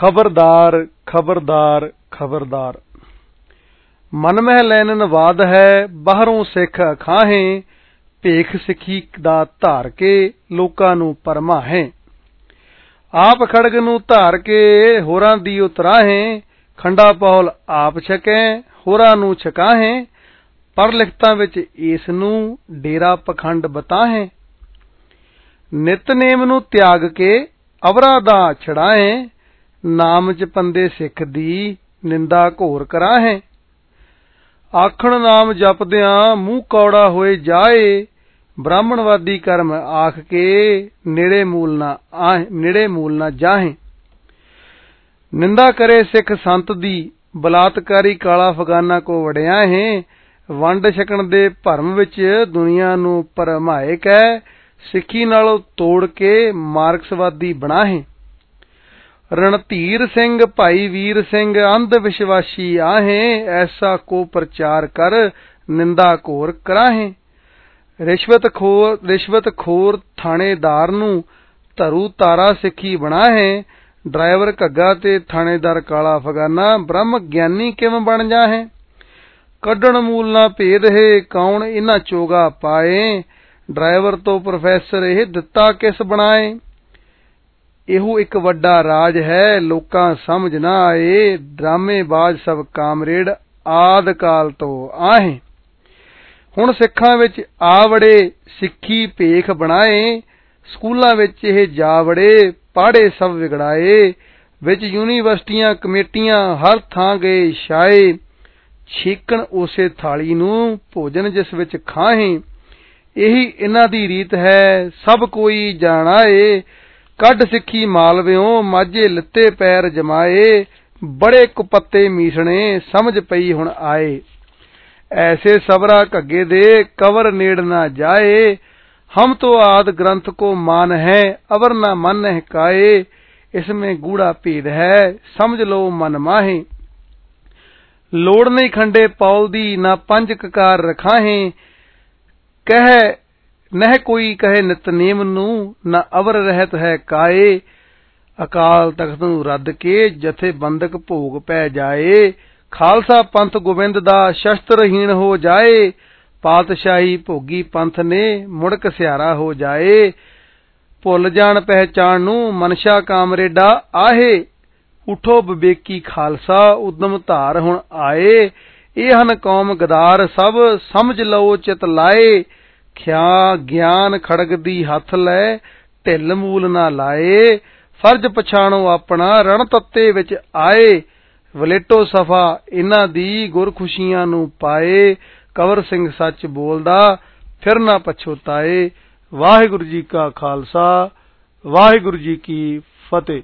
ਖਬਰਦਾਰ ਖਬਰਦਾਰ ਖਬਰਦਾਰ। ਮਨ ਮਹਿ ਲੈਨਨ ਵਾਦ ਹੈ, ਬਾਹਰੋਂ ਸਿੱਖ ਖਾਹੇ ਭੇਖ ਸਿੱਖੀ ਦਾ ਧਾਰ ਕੇ ਲੋਕਾਂ ਨੂੰ ਪਰਮਾਹੇ। ਆਪ ਖੜਗ ਨੂੰ ਧਾਰ ਕੇ ਹੋਰਾਂ ਦੀ ਉਤਰਾਹੇ, ਖੰਡਾ ਪੌਲ ਆਪ ਛਕੈ, ਹੋਰਾਂ ਨੂੰ ਛਕਾਹੇ ਪਰ ਲਿਖਤਾਂ ਵਿੱਚ ਇਸ ਨੂੰ ਡੇਰਾ ਪਖੰਡ ਬਤਾਹੇ। ਨਿਤਨੇਮ ਨੂੰ ਤਿਆਗ ਕੇ ਅਵਰਾ ਦਾ ਛੜਾਏ ਨਾਮ ਚ ਪੰਦੇ ਸਿੱਖ ਦੀ ਨਿੰਦਾ ਘੋਰ ਕਰਾਹੇ। ਆਖਣ ਨਾਮ ਜਪਦਿਆਂ ਮੂੰਹ ਕੌੜਾ ਹੋਏ ਜਾਏ, ਬ੍ਰਾਹਮਣਵਾਦੀ ਕਰਮ ਆਖ ਕੇ ਨੇੜੇ ਮੂਲ ਨਾ ਨੇੜੇ ਮੂਲ ਨਾ ਜਾਹੇ। ਨਿੰਦਾ ਕਰੇ ਸਿੱਖ ਸੰਤ ਦੀ, ਬਲਾਤਕਾਰੀ ਕਾਲਾ ਫਗਾਨਾ ਕੋ ਵੜਿਆ ਹੈ। ਵੰਡ ਛਕਣ ਦੇ ਭਰਮ ਵਿੱਚ ਦੁਨੀਆ ਨੂੰ ਪਰਮਾਇਕ ਕੈ, ਸਿੱਖੀ ਨਾਲੋਂ ਤੋੜ ਕੇ ਮਾਰਕਸਵਾਦੀ ਬਣਾ ਬਣਾਹੇ। ਰਣਧੀਰ ਸਿੰਘ, ਭਾਈ ਵੀਰ ਸਿੰਘ, ਅੰਧ ਵਿਸ਼ਵਾਸੀ ਆਹੇ, ਐਸਾ ਕੋ ਪ੍ਰਚਾਰ ਕਰ, ਨਿੰਦਾ ਘੋਰ ਕਰਾਹੇ। ਰਿਸ਼ਵਤ ਖੋਰ ਰਿਸ਼ਵਤ ਖੋਰ ਥਾਣੇਦਾਰ ਨੂੰ ਧਰੂ ਤਾਰਾ ਸਿੱਖੀ ਬਣਾਹੇ। ਡਰਾਈਵਰ ਘੱਗਾ ਤੇ ਥਾਣੇਦਾਰ ਕਾਲਾ ਫਗਾਨਾ, ਬ੍ਰਹਮ ਗਿਆਨੀ ਕਿਵੇਂ ਬਣ ਜਾਹੇ? ਕੱਢਣ ਮੂਲ ਨਾ ਭੇਦ ਹੈ, ਕੌਣ ਇਹਨਾਂ ਚੋਗਾ ਪਾਏ? ਡਰਾਈਵਰ ਤੋਂ ਪ੍ਰੋਫੈਸਰ ਇਹ ਦਿੱਤਾ ਕਿਸ ਬਣਾਏ? ਇਹੋ ਇੱਕ ਵੱਡਾ ਰਾਜ ਹੈ, ਲੋਕਾਂ ਸਮਝ ਨਾ ਆਏ, ਡਰਾਮੇਬਾਜ਼ ਸਭ ਕਾਮਰੇਡ, ਆਦ ਕਾਲ ਤੋਂ ਆਹੇ। ਹੁਣ ਸਿੱਖਾਂ ਵਿੱਚ ਆਵੜੇ ਸਿੱਖੀ ਭੇਖ ਬਣਾਏ, ਸਕੂਲਾਂ ਵਿੱਚ ਇਹ ਜਾਵੜੇ ਪਾੜੇ ਸਭ ਵਿਗੜਾਏ, ਵਿੱਚ ਯੂਨੀਵਰਸਿਟੀਆਂ, ਕਮੇਟੀਆਂ ਹਰ ਥਾਂ ਗਏ ਛਾਏ। ਛੇਕਣ ਉਸੇ ਥਾਲੀ ਨੂੰ, ਭੋਜਨ ਜਿਸ ਵਿੱਚ ਖਾਹੇ। ਇਹੀ ਇਹਨਾਂ ਦੀ ਰੀਤ ਹੈ, ਸਭ ਕੋਈ ਜਾਣਾਏ ਕੱਢ ਸਿੱਖੀ ਮਾਲਵਿਓ ਮਾਝੇ ਲੱਤੇ ਪੈਰ ਜਮਾਏ ਬੜੇ ਕੁਪੱਤੇ ਮੀਸਣੇ ਸਮਝ ਪਈ ਹੁਣ ਆਏ ऐसे सबरा कग्गे दे कवर नेड़ ना जाए हम तो आद ग्रंथ को मान है अवर न मन है काए इसमें गूढ़ा भेद है समझ लो मन माहे ਲੋੜ ਨਹੀਂ ਖੰਡੇ ਪੌਲ ਦੀ ਨਾ ਪੰਜ ਕਕਾਰ ਰਖਾਹੇ ਕਹਿ ਨਹਿ ਕੋਈ ਕਹੇ ਨਿਤਨੇਮ ਨੂੰ, ਨਾ ਅਵਰ ਰਹਿਤ ਹੈ ਕਾਏ। ਅਕਾਲ ਤਖਤ ਨੂੰ ਰੱਦ ਕੇ ਜਥੇ ਬੰਦਕ ਭੋਗ ਪੈ ਜਾਏ। ਖਾਲਸਾ ਪੰਥ ਗੋਬਿੰਦ ਦਾ ਸ਼ਸਤਰਹੀਣ ਹੋ ਜਾਏ। ਪਾਤਸ਼ਾਹੀ ਭੋਗੀ ਪੰਥ ਨੇ ਮੁੜਕ ਸਿਆਰਾ ਹੋ ਜਾਏ। ਭੁੱਲ ਜਾਣ ਪਹਿਚਾਣ ਨੂੰ ਮਨਸ਼ਾ ਕਾਮਰੇਡਾ ਆਹੇ। ਉਠੋ ਵਿਵੇਕੀ ਖਾਲਸਾ, ਉਦਮ ਧਾਰ ਹੁਣ ਆਏ। ਇਹ ਹਨ ਕੌਮ ਗਦਾਰ ਸਭ, ਸਮਝ ਲਓ ਚਿਤ ਲਾਏ। ਖਿਆ ਗਿਆਨ ਖੜਗ ਦੀ ਹੱਥ ਲੈ, ਢਿੱਲ ਮੂਲ ਨਾ ਲਾਏ। ਫਰਜ਼ ਪਛਾਣੋ ਆਪਣਾ, ਰਣ ਤੱਤੇ ਵਿੱਚ ਆਏ। ਵਲੇਟੋ ਸਫਾ ਇਹਨਾਂ ਦੀ ਗੁਰ ਖੁਸ਼ੀਆਂ ਨੂੰ ਪਾਏ। ਕਵਰ ਸਿੰਘ ਸੱਚ ਬੋਲਦਾ, ਫਿਰ ਨਾ ਪਛੋਤਾਏ ਵਾਹਿਗੁਰੂ ਜੀ ਕਾ ਖਾਲਸਾ, ਵਾਹਿਗੁਰੂ ਜੀ ਕੀ ਫਤਿਹ।